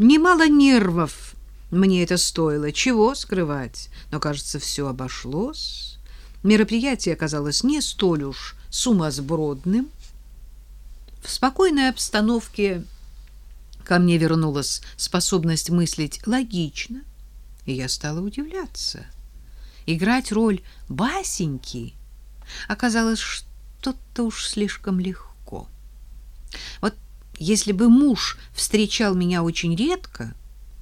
Немало нервов мне это стоило, чего скрывать, но, кажется, все обошлось. Мероприятие оказалось не столь уж сумасбродным. В спокойной обстановке ко мне вернулась способность мыслить логично, и я стала удивляться. Играть роль Басеньки оказалось что-то уж слишком легко. Вот если бы муж встречал меня очень редко,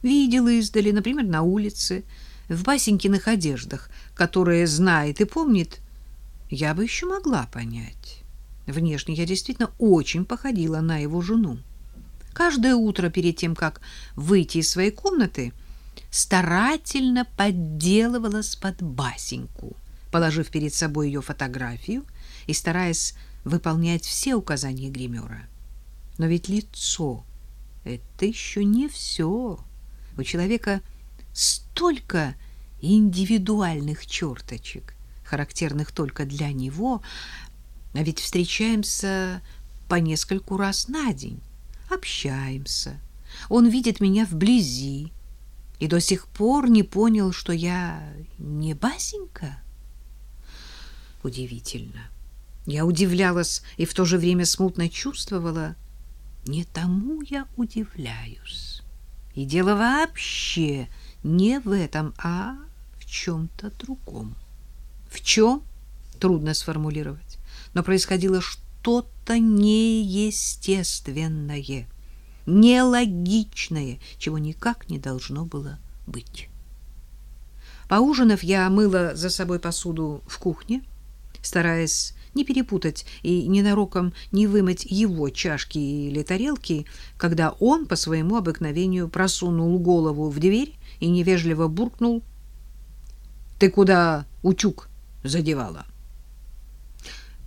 видел издали, например, на улице, в Басенькиных одеждах, которые знает и помнит, я бы еще могла понять. Внешне я действительно очень походила на его жену. Каждое утро перед тем, как выйти из своей комнаты, старательно подделывалась под Басеньку, положив перед собой ее фотографию и стараясь выполнять все указания гримера. Но ведь лицо — это еще не все. У человека столько индивидуальных черточек, характерных только для него, а ведь встречаемся по нескольку раз на день, общаемся. Он видит меня вблизи и до сих пор не понял, что я не Басенька. Удивительно. Я удивлялась и в то же время смутно чувствовала, не тому я удивляюсь. И дело вообще не в этом, а в чем-то другом. В чем? Трудно сформулировать. Но происходило что-то неестественное, нелогичное, чего никак не должно было быть. Поужинав, я мыла за собой посуду в кухне, стараясь не перепутать и ненароком не вымыть его чашки или тарелки, когда он по своему обыкновению просунул голову в дверь и невежливо буркнул «Ты куда утюг задевала?»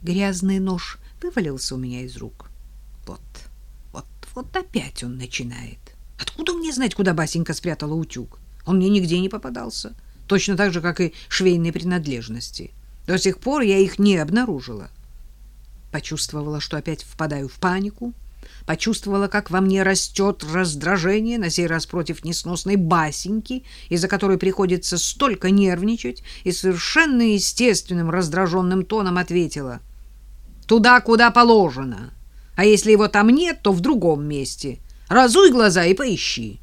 Грязный нож вывалился у меня из рук. Вот, вот, вот опять он начинает. Откуда мне знать, куда Басенька спрятала утюг? Он мне нигде не попадался. Точно так же, как и швейные принадлежности. — до сих пор я их не обнаружила. Почувствовала, что опять впадаю в панику, почувствовала, как во мне растет раздражение, на сей раз против несносной басеньки, из-за которой приходится столько нервничать, и совершенно естественным раздраженным тоном ответила «Туда, куда положено, а если его там нет, то в другом месте. Разуй глаза и поищи».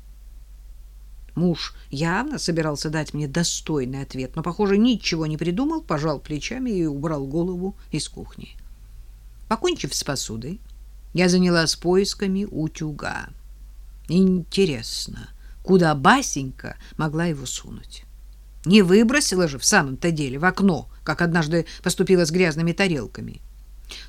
Муж явно собирался дать мне достойный ответ, но, похоже, ничего не придумал, пожал плечами и убрал голову из кухни. Покончив с посудой, я занялась поисками утюга. Интересно, куда Басенька могла его сунуть? Не выбросила же в самом-то деле в окно, как однажды поступила с грязными тарелками.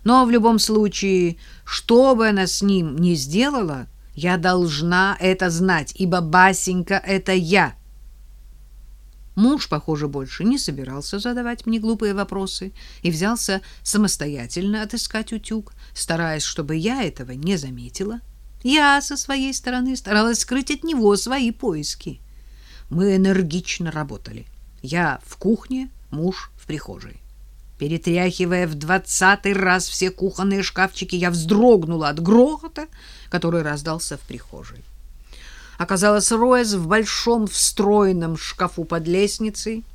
Но в любом случае, что бы она с ним ни сделала, я должна это знать, ибо Басенька — это я. Муж, похоже, больше не собирался задавать мне глупые вопросы и взялся самостоятельно отыскать утюг, стараясь, чтобы я этого не заметила. Я со своей стороны старалась скрыть от него свои поиски. Мы энергично работали. Я в кухне, муж в прихожей. Перетряхивая в двадцатый раз все кухонные шкафчики, я вздрогнула от грохота, который раздался в прихожей. Оказалось, Роэс в большом встроенном шкафу под лестницей.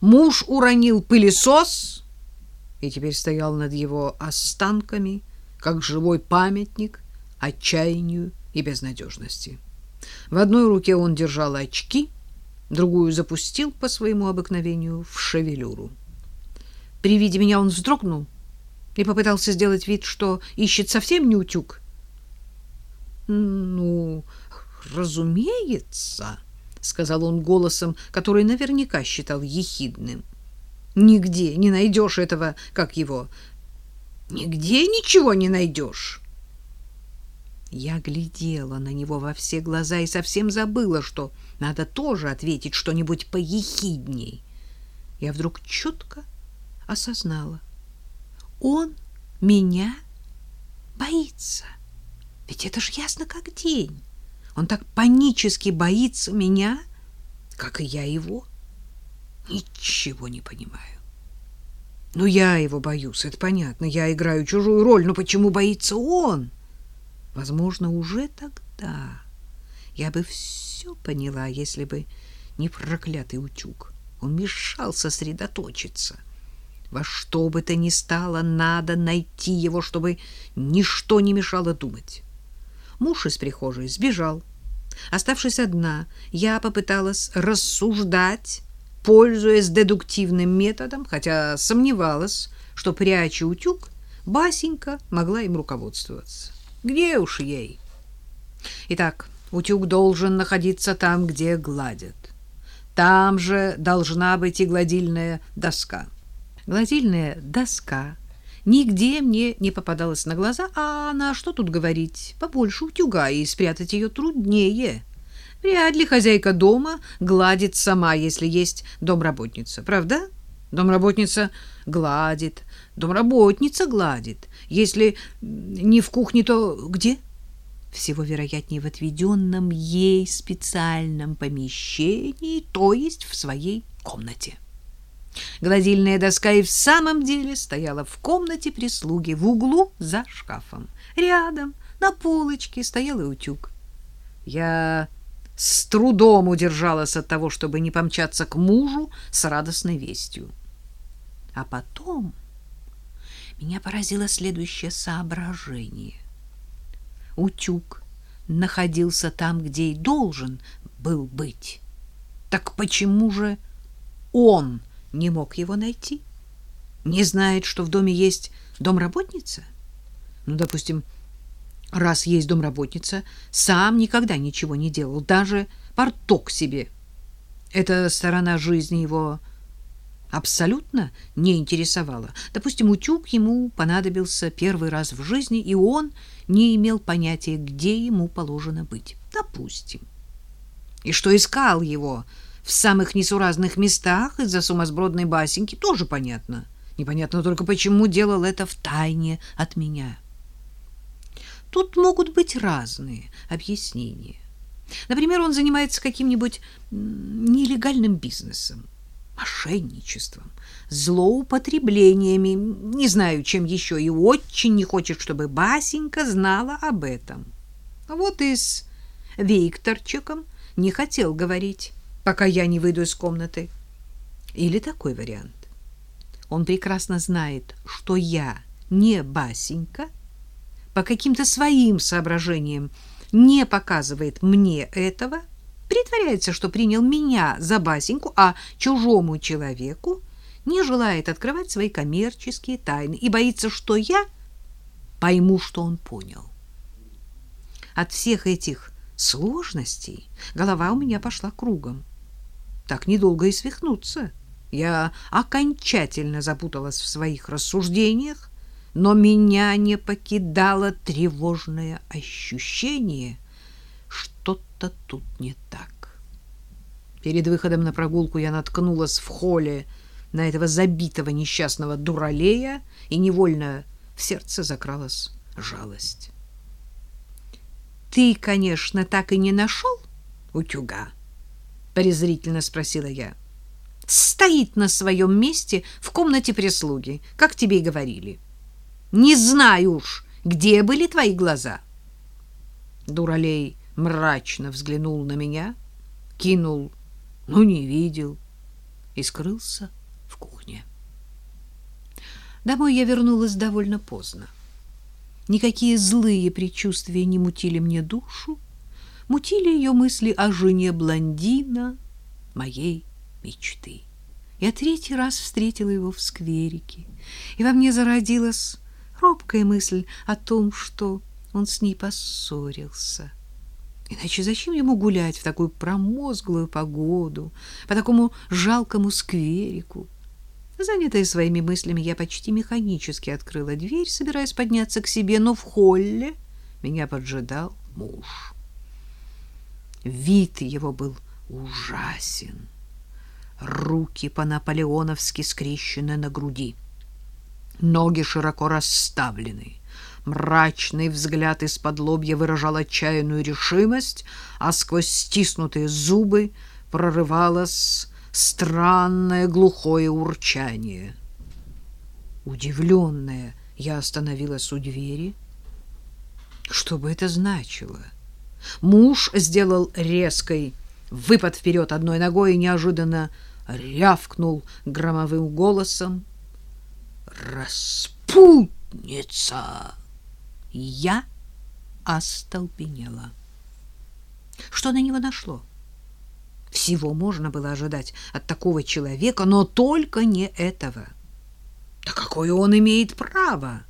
Муж уронил пылесос и теперь стоял над его останками, как живой памятник отчаянию и безнадежности. В одной руке он держал очки, другую запустил по своему обыкновению в шевелюру. При виде меня он вздрогнул и попытался сделать вид, что ищет совсем не утюг. Ну, разумеется, сказал он голосом, который наверняка считал ехидным. Нигде не найдешь этого, как его. Нигде ничего не найдешь. Я глядела на него во все глаза и совсем забыла, что надо тоже ответить что-нибудь поехидней. Я вдруг четко осознала. Он меня боится. Ведь это ж ясно как день. Он так панически боится меня, как и я его. Ничего не понимаю. Ну, я его боюсь, это понятно. Я играю чужую роль, но почему боится он? Возможно, уже тогда Я бы все поняла, если бы не проклятый утюг. Он мешал сосредоточиться. Во что бы то ни стало, надо найти его, чтобы ничто не мешало думать. Муж из прихожей сбежал. Оставшись одна, я попыталась рассуждать, пользуясь дедуктивным методом, хотя сомневалась, что, пряча утюг, Басенька могла им руководствоваться. Где уж ей? Итак, утюг должен находиться там, где гладят. Там же должна быть и гладильная доска. Гладильная доска нигде мне не попадалась на глаза, а на что тут говорить? Побольше утюга, и спрятать ее труднее. Вряд ли хозяйка дома гладит сама, если есть домработница, правда? Домработница гладит, домработница гладит. Если не в кухне, то где? Всего вероятнее в отведенном ей специальном помещении, то есть в своей комнате. Гладильная доска и в самом деле стояла в комнате прислуги в углу за шкафом. Рядом на полочке стоял и утюг. Я с трудом удержалась от того, чтобы не помчаться к мужу с радостной вестью. А потом меня поразило следующее соображение. Утюг находился там, где и должен был быть. Так почему же он не мог его найти? Не знает, что в доме есть домработница? Ну, допустим, раз есть домработница, сам никогда ничего не делал, даже порток себе. Эта сторона жизни его абсолютно не интересовало. Допустим, утюг ему понадобился первый раз в жизни, и он не имел понятия, где ему положено быть. Допустим. И что искал его в самых несуразных местах из-за сумасбродной басеньки, тоже понятно. Непонятно только, почему делал это в тайне от меня. Тут могут быть разные объяснения. Например, он занимается каким-нибудь нелегальным бизнесом мошенничеством, злоупотреблениями, не знаю, чем еще, и очень не хочет, чтобы Басенька знала об этом. Вот и с Викторчиком не хотел говорить, пока я не выйду из комнаты. Или такой вариант. Он прекрасно знает, что я не Басенька, по каким-то своим соображениям не показывает мне этого, притворяется, что принял меня за Басеньку, а чужому человеку не желает открывать свои коммерческие тайны и боится, что я пойму, что он понял. От всех этих сложностей голова у меня пошла кругом. Так недолго и свихнуться. Я окончательно запуталась в своих рассуждениях, но меня не покидало тревожное ощущение — что-то тут не так. Перед выходом на прогулку я наткнулась в холле на этого забитого несчастного дуралея, и невольно в сердце закралась жалость. Ты, конечно, так и не нашел утюга, презрительно спросила я. Стоит на своем месте в комнате прислуги, как тебе и говорили. Не знаю уж, где были твои глаза. Дуралей мрачно взглянул на меня, кинул, но не видел, и скрылся в кухне. Домой я вернулась довольно поздно. Никакие злые предчувствия не мутили мне душу, мутили ее мысли о жене блондина, моей мечты. Я третий раз встретила его в скверике, и во мне зародилась робкая мысль о том, что он с ней поссорился. Иначе зачем ему гулять в такую промозглую погоду, по такому жалкому скверику? Занятая своими мыслями, я почти механически открыла дверь, собираясь подняться к себе, но в холле меня поджидал муж. Вид его был ужасен. Руки по-наполеоновски скрещены на груди. Ноги широко расставлены. Мрачный взгляд из-под лобья выражал отчаянную решимость, а сквозь стиснутые зубы прорывалось странное глухое урчание. Удивленная, я остановилась у двери. Что бы это значило? Муж сделал резкий выпад вперед одной ногой и неожиданно рявкнул громовым голосом. «Распутница!» Я остолбенела. Что на него нашло? Всего можно было ожидать от такого человека, но только не этого. Да какое он имеет право?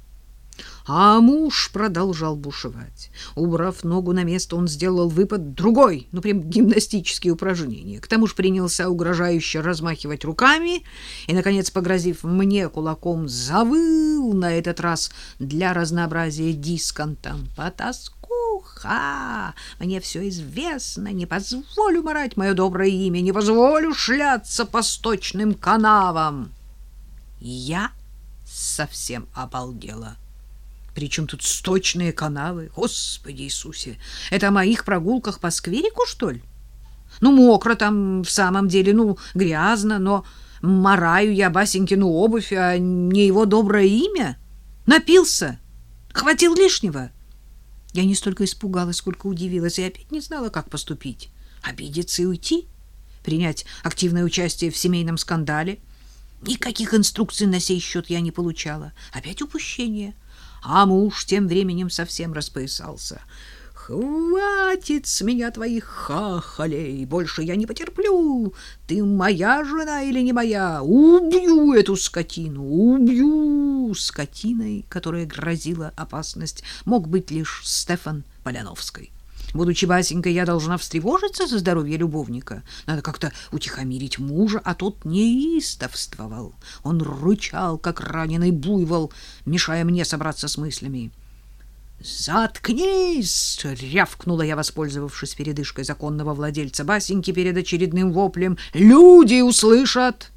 А муж продолжал бушевать. Убрав ногу на место, он сделал выпад другой, ну прям гимнастические упражнения. К тому же принялся угрожающе размахивать руками и, наконец, погрозив мне кулаком, завыл на этот раз для разнообразия дисконтом. «Потаскуха! Мне все известно, не позволю морать мое доброе имя, не позволю шляться по сточным канавам!» Я совсем обалдела. Причем тут сточные канавы? Господи Иисусе! Это о моих прогулках по скверику, что ли? Ну, мокро там в самом деле, ну, грязно, но мараю я Басенькину обувь, а не его доброе имя. Напился, хватил лишнего. Я не столько испугалась, сколько удивилась, и опять не знала, как поступить. Обидеться и уйти? Принять активное участие в семейном скандале? Никаких инструкций на сей счет я не получала. Опять упущение. — а муж тем временем совсем распоясался. «Хватит с меня твоих хахалей! Больше я не потерплю! Ты моя жена или не моя? Убью эту скотину! Убью!» Скотиной, которая грозила опасность, мог быть лишь Стефан Поляновской. Будучи Васенькой, я должна встревожиться за здоровье любовника. Надо как-то утихомирить мужа, а тот неистовствовал. Он рычал, как раненый буйвол, мешая мне собраться с мыслями. «Заткнись!» — рявкнула я, воспользовавшись передышкой законного владельца Басеньки перед очередным воплем. «Люди услышат!»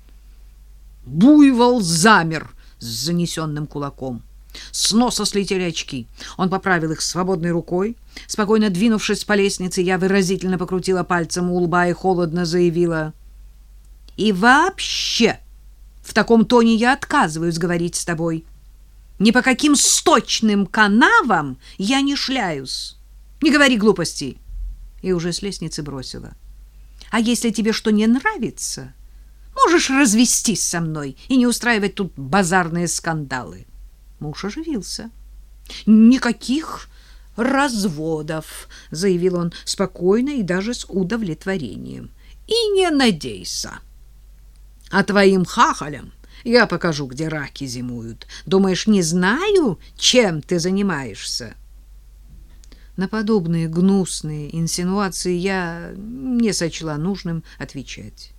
Буйвол замер с занесенным кулаком. С носа слетели очки. Он поправил их свободной рукой. Спокойно двинувшись по лестнице, я выразительно покрутила пальцем у лба и холодно заявила. «И вообще, в таком тоне я отказываюсь говорить с тобой. Ни по каким сточным канавам я не шляюсь. Не говори глупостей!» И уже с лестницы бросила. «А если тебе что не нравится, можешь развестись со мной и не устраивать тут базарные скандалы». Муж оживился. «Никаких разводов», — заявил он спокойно и даже с удовлетворением. «И не надейся. А твоим хахалям я покажу, где раки зимуют. Думаешь, не знаю, чем ты занимаешься?» На подобные гнусные инсинуации я не сочла нужным отвечать.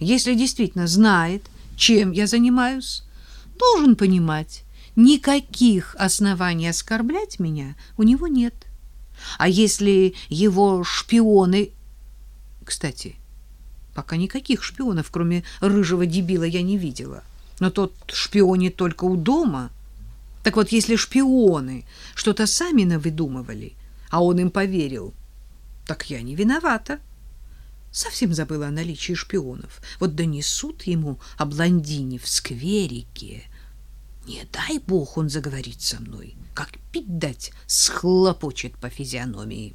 Если действительно знает, чем я занимаюсь, должен понимать, никаких оснований оскорблять меня у него нет. А если его шпионы... Кстати, пока никаких шпионов, кроме рыжего дебила, я не видела. Но тот шпионит только у дома. Так вот, если шпионы что-то сами навыдумывали, а он им поверил, так я не виновата. Совсем забыла о наличии шпионов. Вот донесут ему о блондине в скверике — не дай бог он заговорит со мной, как пить дать, схлопочет по физиономии.